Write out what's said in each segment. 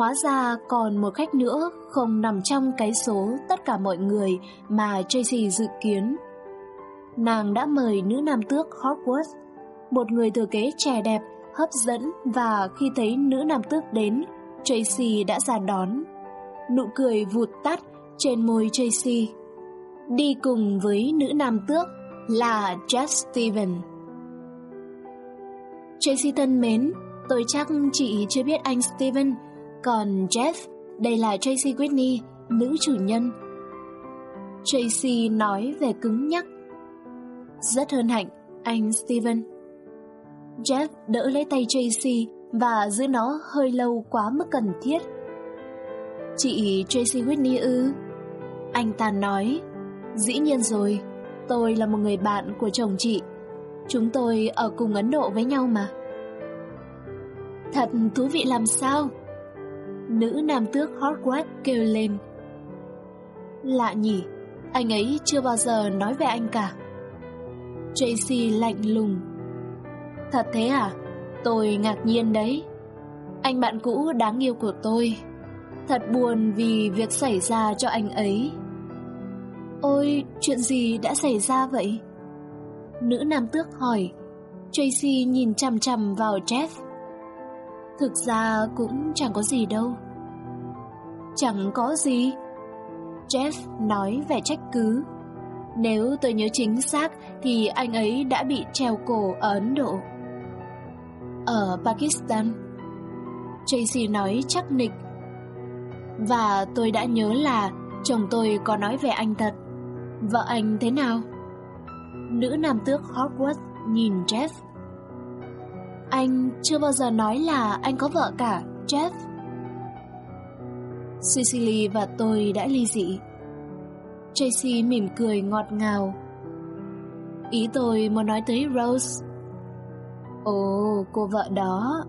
hóa ra còn một khách nữa không nằm trong cái số tất cả mọi người mà Tracy dự kiến. Nàng đã mời nữ nam tước Hogwarts, một người thừa kế trẻ đẹp, hấp dẫn và khi thấy nữ nam tước đến, Tracy đã ra đón. Nụ cười vụt tắt trên môi Tracy. Đi cùng với nữ nam tước là Jeff Steven. Tracy thân mến, tôi chắc chị chưa biết anh Steven, còn Jeff, đây là Tracy Whitney, nữ chủ nhân. Tracy nói về cứng nhắc. Rất hân hạnh, anh Steven. Jeff đỡ lấy tay Tracy và giữ nó hơi lâu quá mức cần thiết. Chị Tracy Whitney ư? Anh ta nói, dĩ nhiên rồi, tôi là một người bạn của chồng chị. Chúng tôi ở cùng Ấn Độ với nhau mà. Thật thú vị làm sao? Nữ nam tước Hogwarts kêu lên. Lạ nhỉ, anh ấy chưa bao giờ nói về anh cả. Tracy lạnh lùng. Thật thế à? Tôi ngạc nhiên đấy. Anh bạn cũ đáng yêu của tôi. Thật buồn vì việc xảy ra cho anh ấy. Ôi, chuyện gì đã xảy ra vậy? Nữ nam tước hỏi. Tracy nhìn chằm chằm vào Jeff. Thực ra cũng chẳng có gì đâu. Chẳng có gì. Jeff nói vẻ trách cứ. Nếu tôi nhớ chính xác, thì anh ấy đã bị treo cổ ở Ấn Độ. Ở Pakistan. Tracy nói chắc nịch. Và tôi đã nhớ là chồng tôi có nói về anh thật. Vợ anh thế nào? Nữ nam tước Hogwarts nhìn Jeff. Anh chưa bao giờ nói là anh có vợ cả, Jeff. Cecily và tôi đã ly dị. Tracy mỉm cười ngọt ngào. Ý tôi muốn nói tới Rose. Ồ, cô vợ đó.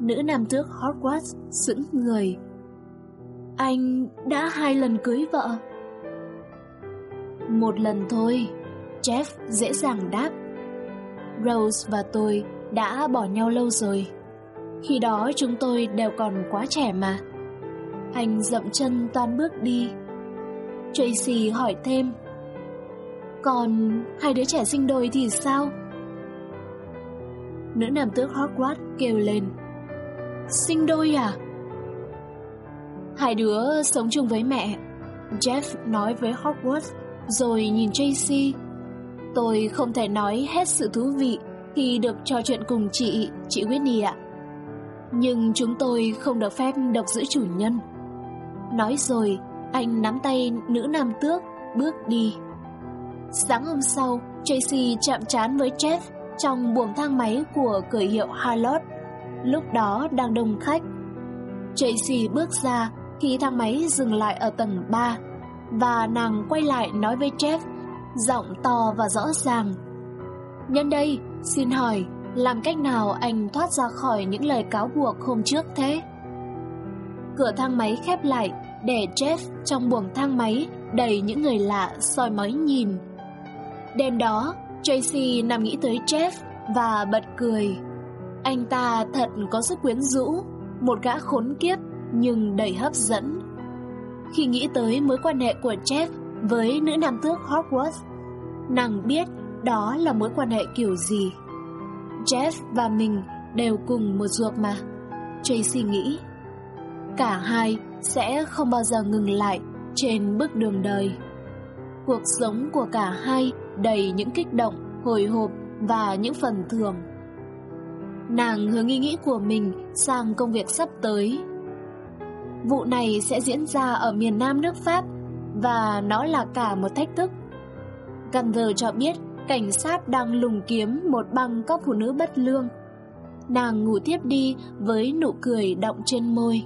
Nữ nam tước Hogwarts sững người. Anh đã hai lần cưới vợ. Một lần thôi, Jeff dễ dàng đáp. Rose và tôi đã bỏ nhau lâu rồi. Khi đó chúng tôi đều còn quá trẻ mà. Anh dậm chân toan bước đi. Tracy hỏi thêm. Còn hai đứa trẻ sinh đôi thì sao? Nữ nam tước Hogwarts kêu lên. Sinh đôi à? Hai đứa sống chung với mẹ. Jeff nói với Hogwarts, rồi nhìn Tracy. Tôi không thể nói hết sự thú vị khi được trò chuyện cùng chị, chị Whitney ạ. Nhưng chúng tôi không được phép độc giữ chủ nhân. Nói rồi, anh nắm tay nữ nam tước, bước đi. Sáng hôm sau, Tracy chạm trán với Jeff trong buồng thang máy của cửa hiệu Harlot. Lúc đó đang đông khách. Tracy bước ra khi thang máy dừng lại ở tầng 3 và nàng quay lại nói với Jeff, giọng to và rõ ràng. Nhân đây, xin hỏi, làm cách nào anh thoát ra khỏi những lời cáo buộc hôm trước thế? Cửa thang máy khép lại để Jeff trong buồng thang máy đầy những người lạ soi mói nhìn. Đêm đó, Tracy nằm nghĩ tới Jeff và bật cười. Anh ta thật có sức quyến rũ, một gã khốn kiếp nhưng đầy hấp dẫn. Khi nghĩ tới mối quan hệ của Jeff với nữ nam tước Hogwarts, nàng biết đó là mối quan hệ kiểu gì. Jeff và mình đều cùng một ruột mà. Tracy nghĩ. Cả hai sẽ không bao giờ ngừng lại trên bước đường đời. Cuộc sống của cả hai đầy những kích động, hồi hộp và những phần thường. Nàng hướng ý nghĩ của mình sang công việc sắp tới. Vụ này sẽ diễn ra ở miền Nam nước Pháp và nó là cả một thách thức. Gunver cho biết cảnh sát đang lùng kiếm một băng các phụ nữ bất lương. Nàng ngủ tiếp đi với nụ cười động trên môi.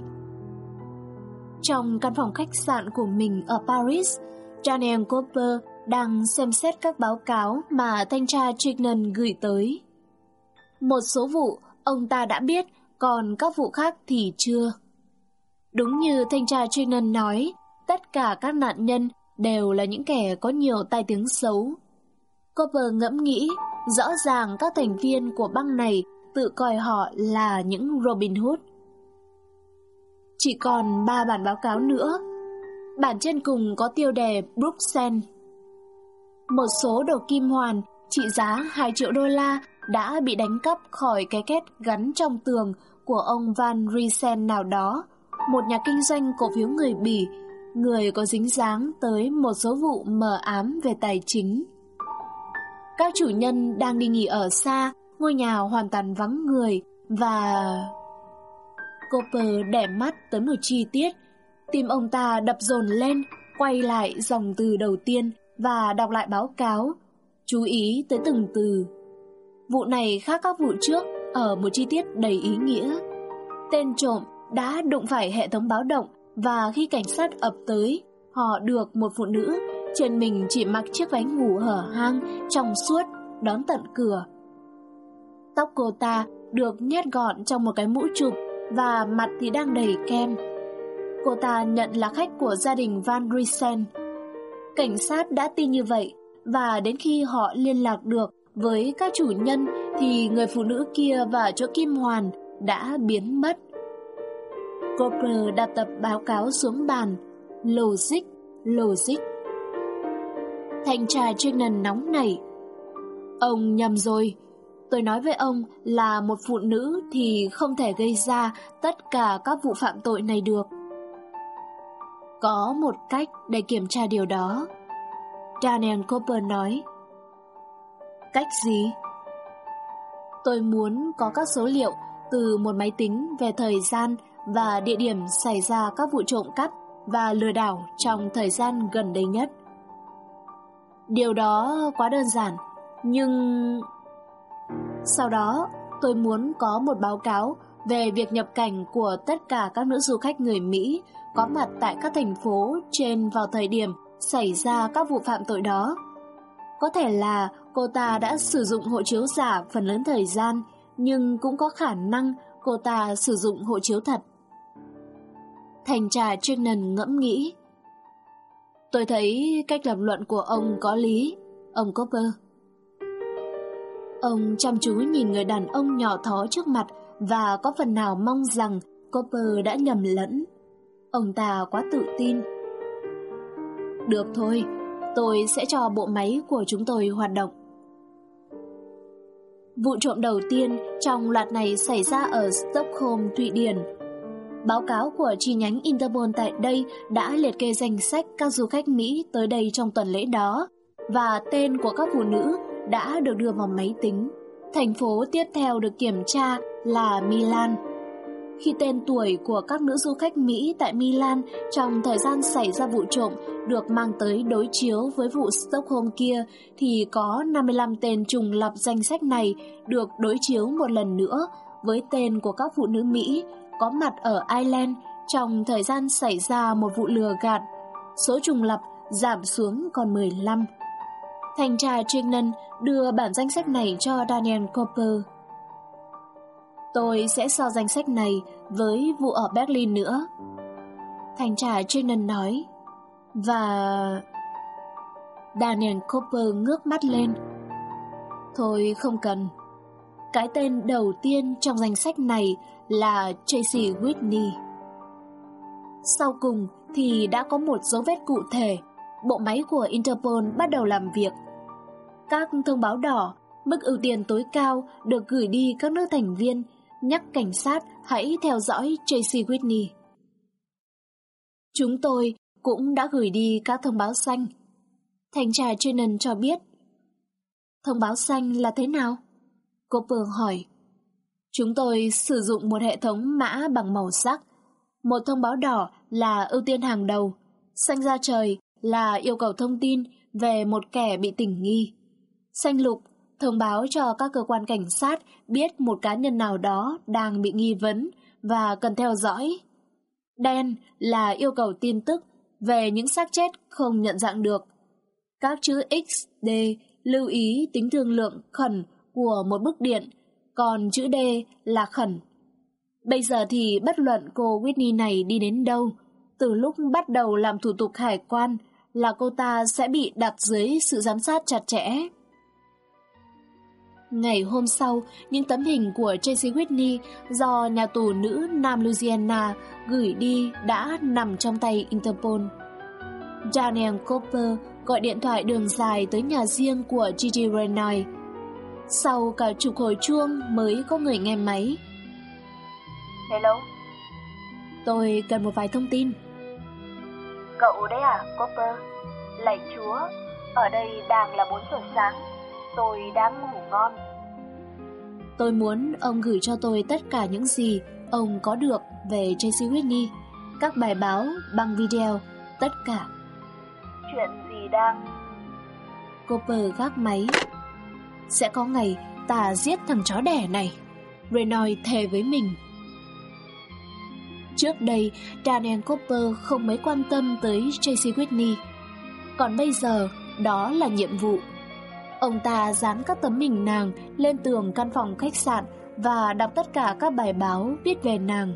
Trong căn phòng khách sạn của mình ở Paris, Daniel Cooper đang xem xét các báo cáo mà thanh tra Trignan gửi tới. Một số vụ ông ta đã biết, còn các vụ khác thì chưa. Đúng như thanh tra Trignan nói, tất cả các nạn nhân đều là những kẻ có nhiều tai tiếng xấu. Copper ngẫm nghĩ, rõ ràng các thành viên của băng này tự coi họ là những Robin Hood. Chỉ còn ba bản báo cáo nữa. Bản trên cùng có tiêu đề Bruxelles. Một số đồ kim hoàn trị giá 2 triệu đô la đã bị đánh cắp khỏi cái két gắn trong tường của ông Van Riesen nào đó, một nhà kinh doanh cổ phiếu người Bỉ, người có dính dáng tới một số vụ mờ ám về tài chính. Các chủ nhân đang đi nghỉ ở xa, ngôi nhà hoàn toàn vắng người và... Cooper đẻ mắt tới một chi tiết. Tim ông ta đập dồn lên, quay lại dòng từ đầu tiên và đọc lại báo cáo, chú ý tới từng từ. Vụ này khác các vụ trước ở một chi tiết đầy ý nghĩa. Tên trộm đã đụng phải hệ thống báo động và khi cảnh sát ập tới, họ được một phụ nữ trên mình chỉ mặc chiếc váy ngủ hở hang trong suốt đón tận cửa. Tóc cô ta được nhét gọn trong một cái mũ chụp và mặt thì đang đầy kem. Cô ta nhận là khách của gia đình Van Riesen. Cảnh sát đã tin như vậy và đến khi họ liên lạc được với các chủ nhân thì người phụ nữ kia và chỗ kim hoàn đã biến mất. Cooper đặt tập báo cáo xuống bàn. Logic, logic. Thanh tra Trinan nóng nảy. Ông nhầm rồi. Tôi nói với ông là một phụ nữ thì không thể gây ra tất cả các vụ phạm tội này được. Có một cách để kiểm tra điều đó. Daniel Cooper nói. Cách gì? Tôi muốn có các số liệu từ một máy tính về thời gian và địa điểm xảy ra các vụ trộm cắp và lừa đảo trong thời gian gần đây nhất. Điều đó quá đơn giản, nhưng... Sau đó, tôi muốn có một báo cáo về việc nhập cảnh của tất cả các nữ du khách người Mỹ có mặt tại các thành phố trên vào thời điểm xảy ra các vụ phạm tội đó. Có thể là cô ta đã sử dụng hộ chiếu giả phần lớn thời gian, nhưng cũng có khả năng cô ta sử dụng hộ chiếu thật. Thành trà Trinan ngẫm nghĩ. Tôi thấy cách lập luận của ông có lý, ông Copper. Ông chăm chú nhìn người đàn ông nhỏ thó trước mặt và có phần nào mong rằng Copper đã nhầm lẫn. Ông ta quá tự tin. Được thôi, tôi sẽ cho bộ máy của chúng tôi hoạt động. Vụ trộm đầu tiên trong loạt này xảy ra ở Stockholm, Thụy Điển. Báo cáo của chi nhánh Interpol tại đây đã liệt kê danh sách các du khách Mỹ tới đây trong tuần lễ đó và tên của các phụ nữ đã được đưa vào máy tính. Thành phố tiếp theo được kiểm tra là Milan. Khi tên tuổi của các nữ du khách Mỹ tại Milan trong thời gian xảy ra vụ trộm được mang tới đối chiếu với vụ Stockholm kia thì có 55 tên trùng lập danh sách này được đối chiếu một lần nữa với tên của các phụ nữ Mỹ có mặt ở Ireland trong thời gian xảy ra một vụ lừa gạt. Số trùng lập giảm xuống còn 15. Thanh tra Trignan đưa bản danh sách này cho Daniel Cooper. Tôi sẽ so danh sách này với vụ ở Berlin nữa. Thanh tra Trignan nói. Và... Daniel Cooper ngước mắt lên. Thôi không cần. Cái tên đầu tiên trong danh sách này là Tracy Whitney. Sau cùng thì đã có một dấu vết cụ thể. Bộ máy của Interpol bắt đầu làm việc. Các thông báo đỏ, mức ưu tiên tối cao được gửi đi các nước thành viên, nhắc cảnh sát hãy theo dõi Tracy Whitney. Chúng tôi cũng đã gửi đi các thông báo xanh. Thành trà Trinan cho biết. Thông báo xanh là thế nào? Cô Phương hỏi. Chúng tôi sử dụng một hệ thống mã bằng màu sắc. Một thông báo đỏ là ưu tiên hàng đầu. Xanh ra trời là yêu cầu thông tin về một kẻ bị tình nghi. Xanh lục thông báo cho các cơ quan cảnh sát biết một cá nhân nào đó đang bị nghi vấn và cần theo dõi. Đen là yêu cầu tin tức về những xác chết không nhận dạng được. Các chữ X, D lưu ý tính thương lượng khẩn của một bức điện, còn chữ D là khẩn. Bây giờ thì bất luận cô Whitney này đi đến đâu, từ lúc bắt đầu làm thủ tục hải quan là cô ta sẽ bị đặt dưới sự giám sát chặt chẽ. Ngày hôm sau, những tấm hình của Tracy Whitney do nhà tù nữ Nam Louisiana gửi đi đã nằm trong tay Interpol. Daniel Cooper gọi điện thoại đường dài tới nhà riêng của Gigi Renoy. Sau cả chục hồi chuông mới có người nghe máy. Hello? Tôi cần một vài thông tin. Cậu đấy à, Cooper? Lạy chúa, ở đây đang là 4 giờ sáng. Tôi đang ngủ ngon. Tôi muốn ông gửi cho tôi tất cả những gì ông có được về Tracy Whitney, các bài báo, băng video, tất cả. Chuyện gì đang... Cooper gác máy. Sẽ có ngày ta giết thằng chó đẻ này. Renoy thề với mình. Trước đây, Daniel Cooper không mấy quan tâm tới Tracy Whitney. Còn bây giờ, đó là nhiệm vụ. Ông ta dán các tấm hình nàng lên tường căn phòng khách sạn và đọc tất cả các bài báo viết về nàng.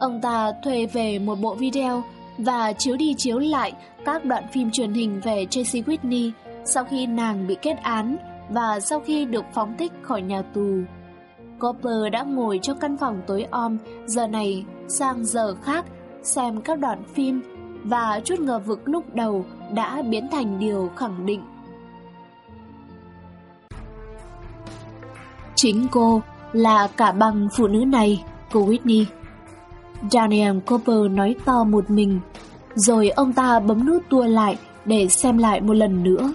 Ông ta thuê về một bộ video và chiếu đi chiếu lại các đoạn phim truyền hình về Tracy Whitney sau khi nàng bị kết án và sau khi được phóng thích khỏi nhà tù. Copper đã ngồi trong căn phòng tối om, giờ này sang giờ khác, xem các đoạn phim và chút ngờ vực lúc đầu đã biến thành điều khẳng định. Chính cô là cả bằng phụ nữ này, cô Whitney. Daniel Cooper nói to một mình, rồi ông ta bấm nút tua lại để xem lại một lần nữa.